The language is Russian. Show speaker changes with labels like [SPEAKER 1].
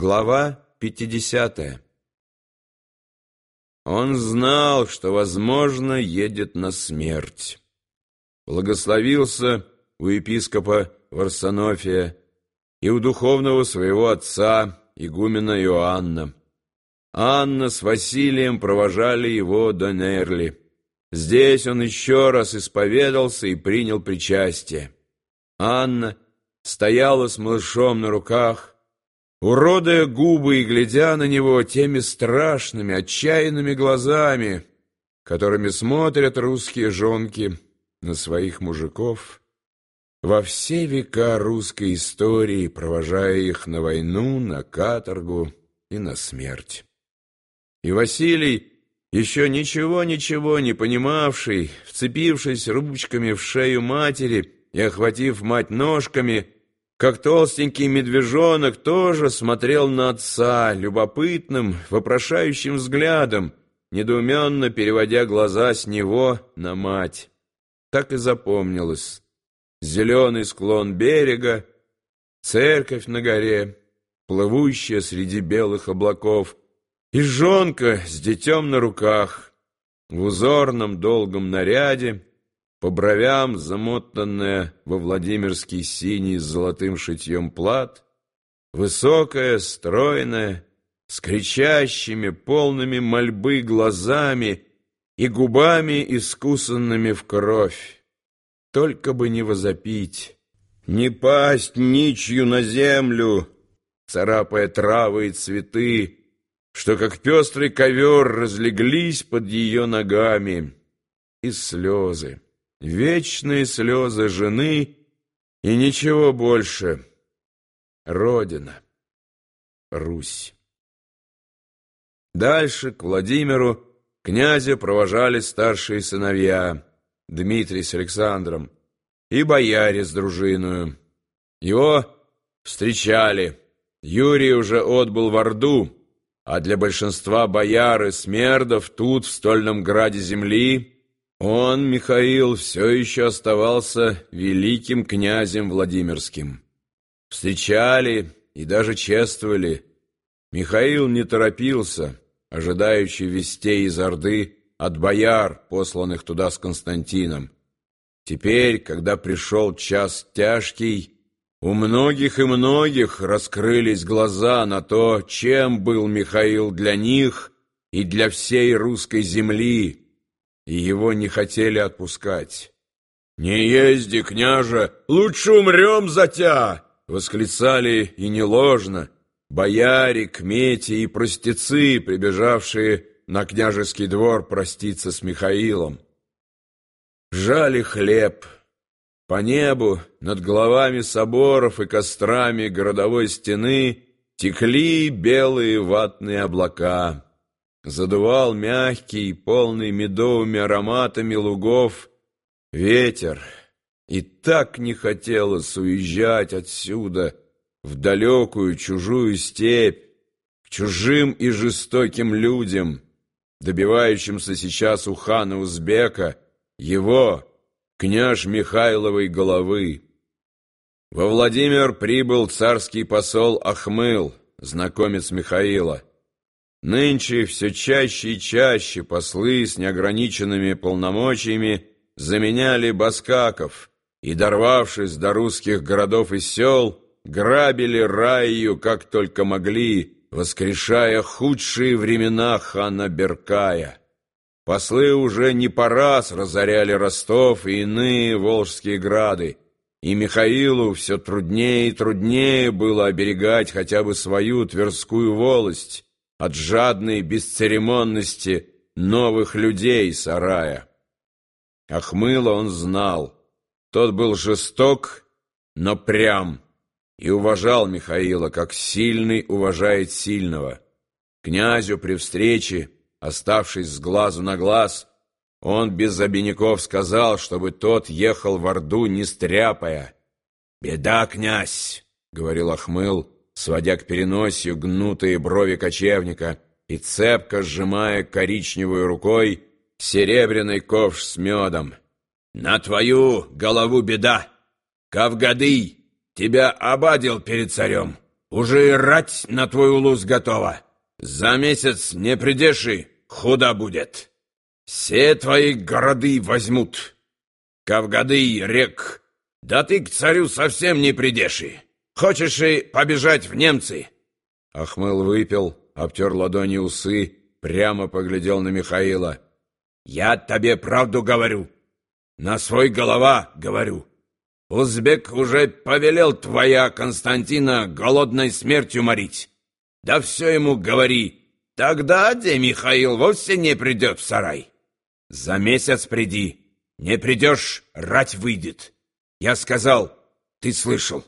[SPEAKER 1] Глава 50 Он знал, что, возможно, едет на смерть. Благословился у епископа Варсонофия и у духовного своего отца, игумена Иоанна. Анна с Василием провожали его до Нерли. Здесь он еще раз исповедался и принял причастие. Анна стояла с малышом на руках, уродая губы и глядя на него теми страшными, отчаянными глазами, которыми смотрят русские жонки на своих мужиков, во все века русской истории, провожая их на войну, на каторгу и на смерть. И Василий, еще ничего-ничего не понимавший, вцепившись ручками в шею матери и охватив мать ножками, как толстенький медвежонок тоже смотрел на отца любопытным, вопрошающим взглядом, недоуменно переводя глаза с него на мать. Так и запомнилось. Зеленый склон берега, церковь на горе, плывущая среди белых облаков, и жонка с детем на руках, в узорном долгом наряде, по бровям замотанная во Владимирский синий с золотым шитьем плат, высокая, стройная, с кричащими, полными мольбы глазами и губами, искусанными в кровь. Только бы не возопить, не пасть ничью на землю, царапая травы и цветы, что как пестрый ковер разлеглись под ее ногами, и слезы вечные слезы жены и ничего больше. Родина, Русь. Дальше к Владимиру князя провожали старшие сыновья Дмитрий с Александром и бояре с дружиною. Его встречали. Юрий уже отбыл в Орду, а для большинства бояр и смердов тут, в стольном граде земли, он, Михаил, все еще оставался великим князем Владимирским. Встречали и даже чествовали. Михаил не торопился, ожидающий вестей из Орды от бояр, посланных туда с Константином. Теперь, когда пришел час тяжкий, у многих и многих раскрылись глаза на то, чем был Михаил для них и для всей русской земли, и его не хотели отпускать. «Не езди, княже, лучше умрем за тя!» Восклицали и не ложно бояре, кмети и простецы, прибежавшие на княжеский двор проститься с Михаилом. Жали хлеб. По небу, над головами соборов и кострами городовой стены текли белые ватные облака задувал мягкий, полный медовыми ароматами лугов ветер, и так не хотелось уезжать отсюда в далекую чужую степь, к чужим и жестоким людям, добивающимся сейчас у хана Узбека его, княж Михайловой головы. Во Владимир прибыл царский посол Ахмыл, знакомец Михаила. Нынче все чаще и чаще послы с неограниченными полномочиями заменяли баскаков и, дорвавшись до русских городов и сел, грабили раю, как только могли, воскрешая худшие времена хана Беркая. Послы уже не по раз разоряли Ростов и иные волжские грады, и Михаилу все труднее и труднее было оберегать хотя бы свою Тверскую волость, от жадной бесцеремонности новых людей сарая. Ахмыла он знал. Тот был жесток, но прям, и уважал Михаила, как сильный уважает сильного. Князю при встрече, оставшись с глазу на глаз, он без обиняков сказал, чтобы тот ехал в Орду, не стряпая. «Беда, князь!» — говорил Ахмыл, сводя к переносию гнутые брови кочевника и цепко сжимая коричневой рукой серебряный ковш с медом. «На твою голову беда! Кавгады тебя обадил перед царем, уже и рать на твой улус готова. За месяц не придешь и худо будет. Все твои городы возьмут. Кавгады, рек, да ты к царю совсем не придешь и. Хочешь и побежать в немцы?» Ахмыл выпил, обтер ладони усы, прямо поглядел на Михаила. «Я тебе правду говорю, на свой голова говорю. Узбек уже повелел твоя Константина голодной смертью морить. Да все ему говори, тогда де Михаил вовсе не придет в сарай. За месяц приди, не придешь, рать выйдет. Я сказал, ты слышал».